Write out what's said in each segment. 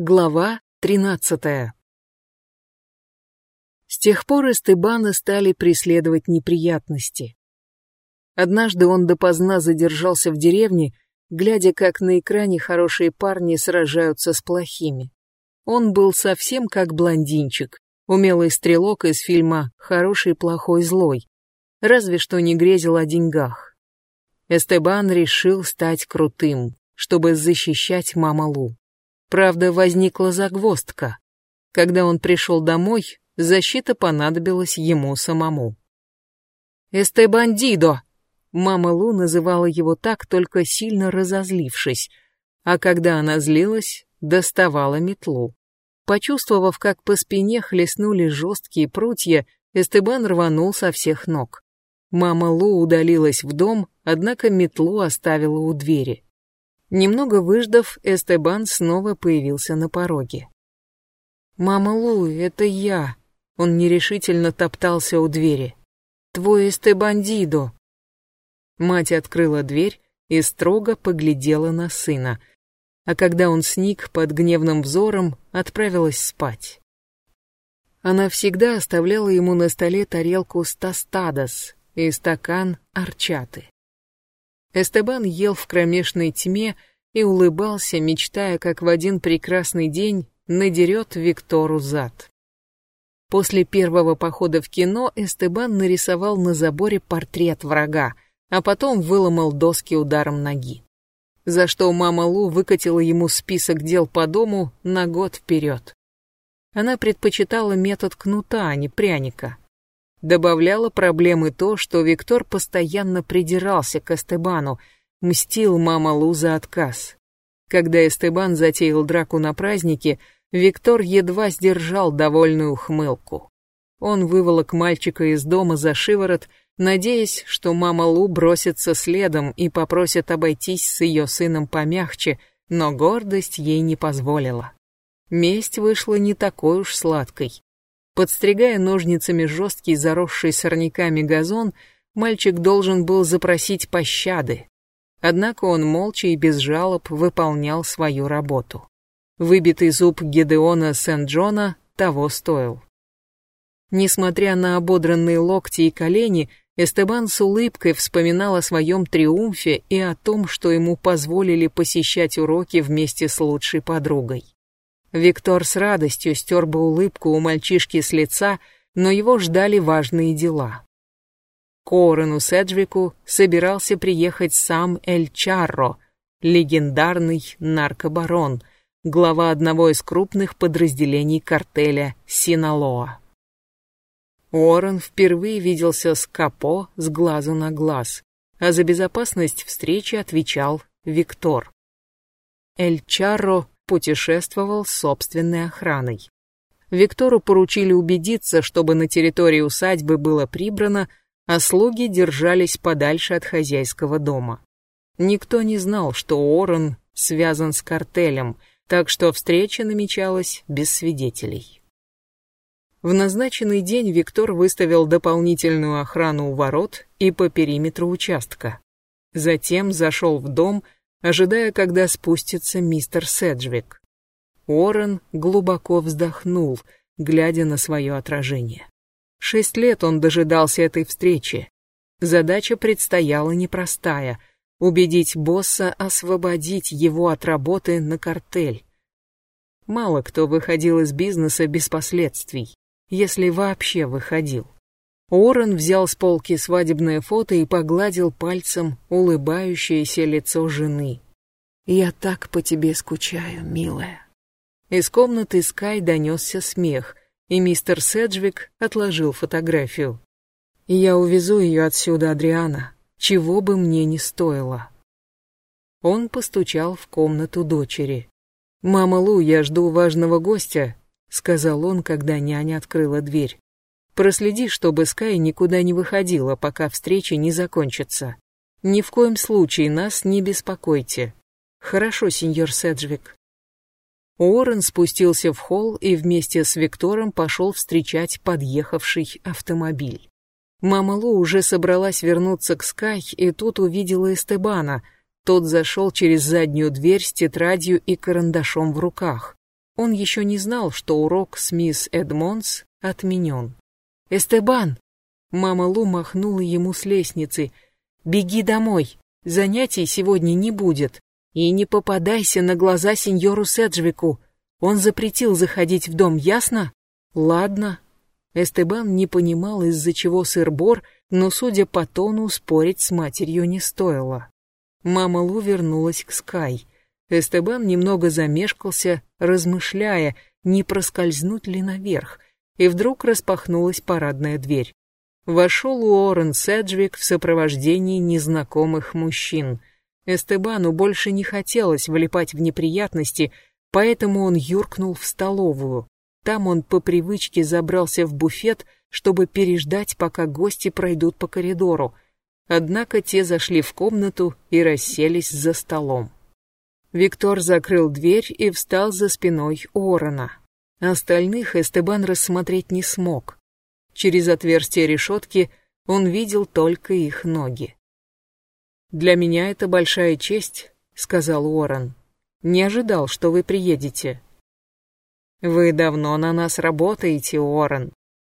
Глава 13. С тех пор Эстебана стали преследовать неприятности. Однажды он допоздна задержался в деревне, глядя, как на экране хорошие парни сражаются с плохими. Он был совсем как блондинчик, умелый стрелок из фильма «Хороший, плохой, злой», разве что не грезил о деньгах. Эстебан решил стать крутым, чтобы защищать Мамалу. Правда, возникла загвоздка. Когда он пришел домой, защита понадобилась ему самому. «Эсте бандидо!» Мама Лу называла его так, только сильно разозлившись, а когда она злилась, доставала метлу. Почувствовав, как по спине хлестнули жесткие прутья, Эстебан рванул со всех ног. Мама Лу удалилась в дом, однако метлу оставила у двери. Немного выждав, Эстебан снова появился на пороге. «Мама Лу, это я!» Он нерешительно топтался у двери. «Твой Эстебандидо!» Мать открыла дверь и строго поглядела на сына, а когда он сник под гневным взором, отправилась спать. Она всегда оставляла ему на столе тарелку с тостадос и стакан арчаты. Эстебан ел в кромешной тьме и улыбался, мечтая, как в один прекрасный день надерет Виктору зад. После первого похода в кино Эстебан нарисовал на заборе портрет врага, а потом выломал доски ударом ноги. За что мама Лу выкатила ему список дел по дому на год вперед. Она предпочитала метод кнута, а не пряника. Добавляло проблемы то, что Виктор постоянно придирался к Эстебану, мстил мама Лу за отказ. Когда Эстебан затеял драку на празднике, Виктор едва сдержал довольную ухмылку. Он выволок мальчика из дома за шиворот, надеясь, что мама Лу бросится следом и попросит обойтись с ее сыном помягче, но гордость ей не позволила. Месть вышла не такой уж сладкой. Подстригая ножницами жесткий заросший сорняками газон, мальчик должен был запросить пощады. Однако он молча и без жалоб выполнял свою работу. Выбитый зуб Гедеона Сент-Джона того стоил. Несмотря на ободранные локти и колени, Эстебан с улыбкой вспоминал о своем триумфе и о том, что ему позволили посещать уроки вместе с лучшей подругой. Виктор с радостью стер бы улыбку у мальчишки с лица, но его ждали важные дела. К Орену Седжвику собирался приехать сам Эль Чарро, легендарный наркобарон, глава одного из крупных подразделений картеля Синалоа. Уоррен впервые виделся с Капо с глазу на глаз, а за безопасность встречи отвечал Виктор. Эль Чарро путешествовал с собственной охраной. Виктору поручили убедиться, чтобы на территории усадьбы было прибрано, а слуги держались подальше от хозяйского дома. Никто не знал, что Орен связан с картелем, так что встреча намечалась без свидетелей. В назначенный день Виктор выставил дополнительную охрану у ворот и по периметру участка. Затем зашел в дом, ожидая, когда спустится мистер Седжвик. Уоррен глубоко вздохнул, глядя на свое отражение. Шесть лет он дожидался этой встречи. Задача предстояла непростая — убедить босса освободить его от работы на картель. Мало кто выходил из бизнеса без последствий, если вообще выходил. Уоррен взял с полки свадебное фото и погладил пальцем улыбающееся лицо жены. «Я так по тебе скучаю, милая». Из комнаты Скай донесся смех, и мистер Седжвик отложил фотографию. «Я увезу ее отсюда, Адриана, чего бы мне ни стоило». Он постучал в комнату дочери. «Мама Лу, я жду важного гостя», — сказал он, когда няня открыла дверь. Проследи, чтобы Скай никуда не выходила, пока встреча не закончится. Ни в коем случае нас не беспокойте. Хорошо, сеньор Седжвик. Уоррен спустился в холл и вместе с Виктором пошел встречать подъехавший автомобиль. Мама Лу уже собралась вернуться к Скай, и тут увидела Эстебана. Тот зашел через заднюю дверь с тетрадью и карандашом в руках. Он еще не знал, что урок с мисс Эдмонс отменен. «Эстебан!» Мама Лу махнула ему с лестницы. «Беги домой, занятий сегодня не будет. И не попадайся на глаза сеньору Седжвику. Он запретил заходить в дом, ясно?» «Ладно». Эстебан не понимал, из-за чего сыр-бор, но, судя по тону, спорить с матерью не стоило. Мама Лу вернулась к Скай. Эстебан немного замешкался, размышляя, не проскользнуть ли наверх, и вдруг распахнулась парадная дверь. Вошел Уоррен Седжвик в сопровождении незнакомых мужчин. Эстебану больше не хотелось влипать в неприятности, поэтому он юркнул в столовую. Там он по привычке забрался в буфет, чтобы переждать, пока гости пройдут по коридору. Однако те зашли в комнату и расселись за столом. Виктор закрыл дверь и встал за спиной Орона. Остальных Эстебан рассмотреть не смог. Через отверстие решетки он видел только их ноги. «Для меня это большая честь», — сказал Уоррен. «Не ожидал, что вы приедете». «Вы давно на нас работаете, Уоррен.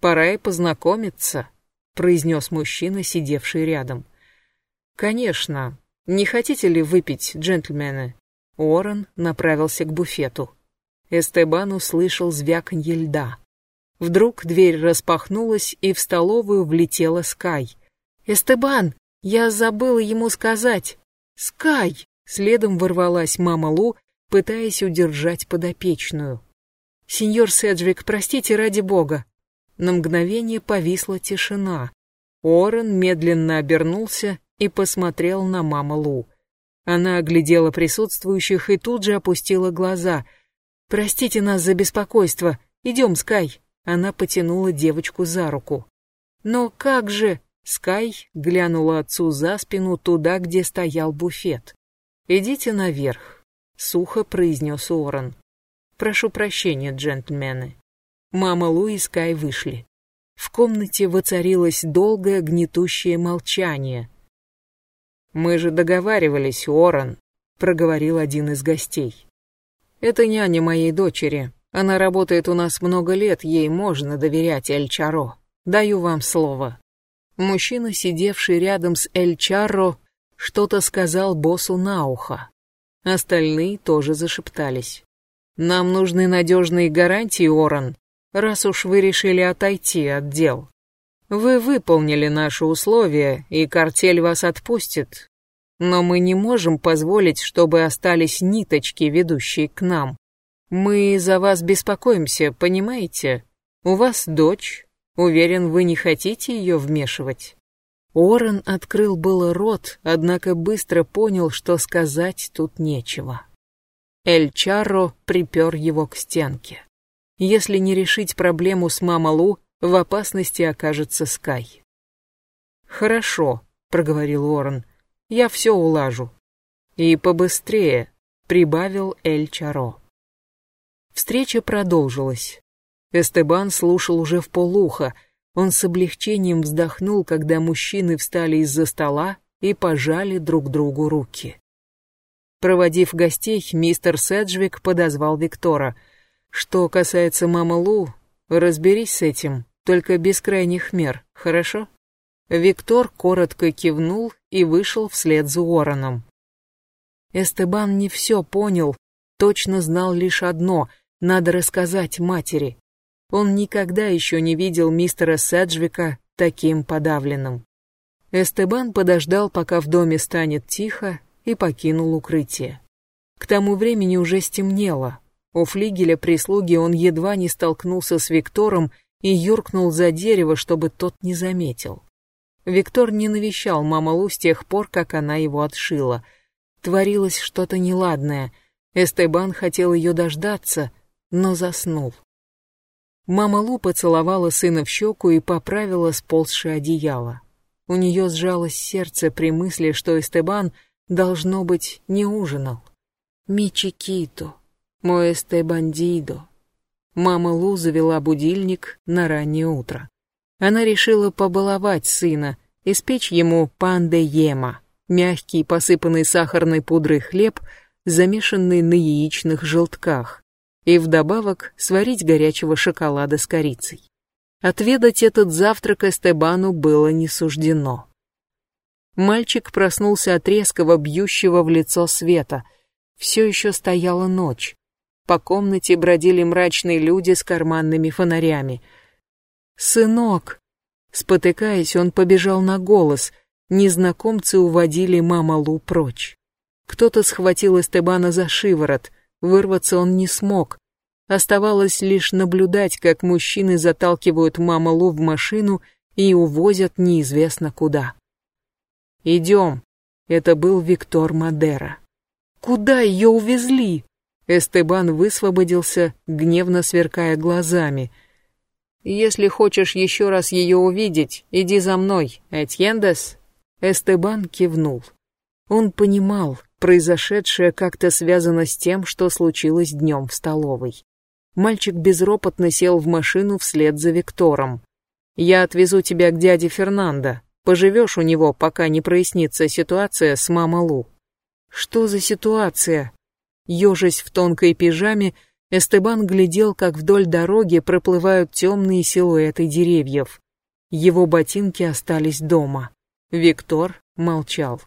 Пора и познакомиться», — произнес мужчина, сидевший рядом. «Конечно. Не хотите ли выпить, джентльмены?» Уоррен направился к буфету. Эстебан услышал звяканье льда. Вдруг дверь распахнулась, и в столовую влетела Скай. «Эстебан, я забыла ему сказать!» «Скай!» Следом ворвалась мама Лу, пытаясь удержать подопечную. «Сеньор Седжвик, простите ради бога!» На мгновение повисла тишина. Орен медленно обернулся и посмотрел на маму Лу. Она оглядела присутствующих и тут же опустила глаза. «Простите нас за беспокойство. Идем, Скай». Она потянула девочку за руку. «Но как же...» Скай глянула отцу за спину туда, где стоял буфет. «Идите наверх», — сухо произнес Уоррен. «Прошу прощения, джентльмены». Мама Лу и Скай вышли. В комнате воцарилось долгое гнетущее молчание. «Мы же договаривались, Уоррен», — проговорил один из гостей. «Это няня моей дочери. Она работает у нас много лет, ей можно доверять Эль Чаро. Даю вам слово». Мужчина, сидевший рядом с Эль Чарро, что-то сказал боссу на ухо. Остальные тоже зашептались. «Нам нужны надежные гарантии, Оран, раз уж вы решили отойти от дел. Вы выполнили наши условия, и картель вас отпустит. Но мы не можем позволить, чтобы остались ниточки, ведущие к нам. Мы за вас беспокоимся, понимаете? У вас дочь. Уверен, вы не хотите ее вмешивать. Орен открыл было рот, однако быстро понял, что сказать тут нечего. Эль Чарро припер его к стенке. Если не решить проблему с Мамалу, в опасности окажется Скай. «Хорошо», — проговорил Уоррен, — «я все улажу». «И побыстрее», — прибавил Эль Чаро. Встреча продолжилась. Эстебан слушал уже в полуха. Он с облегчением вздохнул, когда мужчины встали из-за стола и пожали друг другу руки. Проводив гостей, мистер Седжвик подозвал Виктора. «Что касается мамы Лу, Разберись с этим, только без крайних мер, хорошо? Виктор коротко кивнул и вышел вслед за Уорреном. Эстебан не все понял, точно знал лишь одно — надо рассказать матери. Он никогда еще не видел мистера Седжвика таким подавленным. Эстебан подождал, пока в доме станет тихо, и покинул укрытие. К тому времени уже стемнело, у флигеля прислуги он едва не столкнулся с Виктором и юркнул за дерево, чтобы тот не заметил. Виктор не навещал мамалу с тех пор, как она его отшила. Творилось что-то неладное. Эстебан хотел ее дождаться, но заснул. Мама Лу поцеловала сына в щеку и поправила сползшее одеяло. У нее сжалось сердце при мысли, что Эстебан, должно быть, не ужинал. «Мичикито», Моэсте бандидо. Мама Лу завела будильник на раннее утро. Она решила побаловать сына, испечь ему панде ема, мягкий, посыпанный сахарной пудрой хлеб, замешанный на яичных желтках. и вдобавок сварить горячего шоколада с корицей. Отведать этот завтрак Эстебану было не суждено. Мальчик проснулся от резкого, бьющего в лицо света. Все еще стояла ночь. По комнате бродили мрачные люди с карманными фонарями. «Сынок!» Спотыкаясь, он побежал на голос. Незнакомцы уводили мамалу прочь. Кто-то схватил Эстебана за шиворот. Вырваться он не смог. Оставалось лишь наблюдать, как мужчины заталкивают мамалу в машину и увозят неизвестно куда. «Идем». Это был Виктор Мадера. «Куда ее увезли?» Эстебан высвободился, гневно сверкая глазами. «Если хочешь еще раз ее увидеть, иди за мной, Этьендес». Эстебан кивнул. Он понимал, произошедшее как-то связано с тем, что случилось днем в столовой. Мальчик безропотно сел в машину вслед за Виктором. «Я отвезу тебя к дяде Фернандо. Поживешь у него, пока не прояснится ситуация с мама Лу». «Что за ситуация?» Ежась в тонкой пижаме, Эстебан глядел, как вдоль дороги проплывают темные силуэты деревьев. Его ботинки остались дома. Виктор молчал.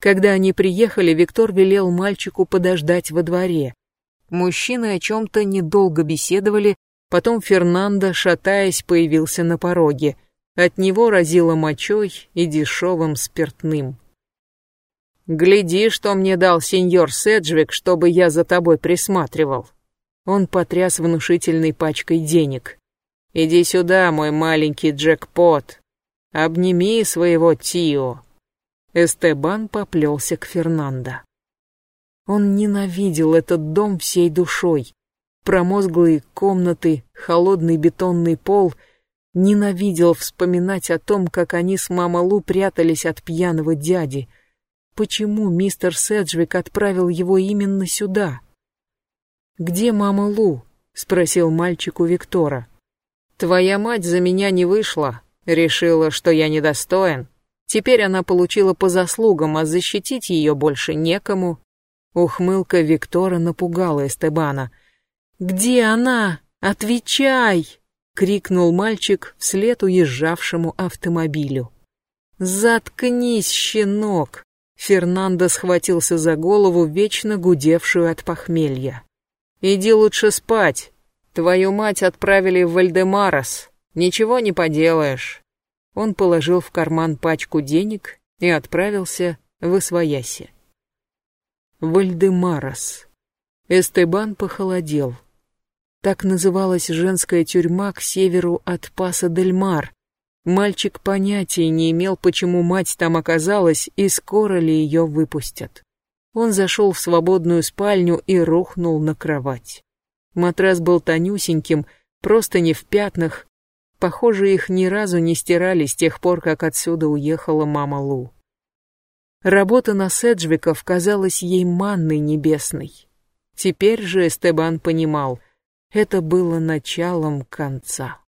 Когда они приехали, Виктор велел мальчику подождать во дворе. Мужчины о чем-то недолго беседовали, потом Фернандо, шатаясь, появился на пороге. От него разило мочой и дешевым спиртным. «Гляди, что мне дал сеньор Седжвик, чтобы я за тобой присматривал». Он потряс внушительной пачкой денег. «Иди сюда, мой маленький джекпот. Обними своего Тио». Эстебан поплелся к Фернандо. Он ненавидел этот дом всей душой. Промозглые комнаты, холодный бетонный пол. Ненавидел вспоминать о том, как они с Мамалу прятались от пьяного дяди. Почему мистер Седжвик отправил его именно сюда? «Где мама Лу?» — спросил мальчик у Виктора. «Твоя мать за меня не вышла. Решила, что я недостоин. Теперь она получила по заслугам, а защитить ее больше некому. Ухмылка Виктора напугала Эстебана. «Где она? Отвечай!» — крикнул мальчик вслед уезжавшему автомобилю. «Заткнись, щенок!» Фернандо схватился за голову, вечно гудевшую от похмелья. «Иди лучше спать. Твою мать отправили в Вальдемарос. Ничего не поделаешь». Он положил в карман пачку денег и отправился восвояси. Вальдемарос. Эстебан похолодел. Так называлась женская тюрьма к северу от Пасо-дель-Мар. Мальчик понятия не имел, почему мать там оказалась и скоро ли ее выпустят. Он зашел в свободную спальню и рухнул на кровать. Матрас был тонюсеньким, просто не в пятнах. Похоже, их ни разу не стирали с тех пор, как отсюда уехала мама Лу. Работа на Седжвиков казалась ей манной небесной. Теперь же Эстебан понимал, это было началом конца.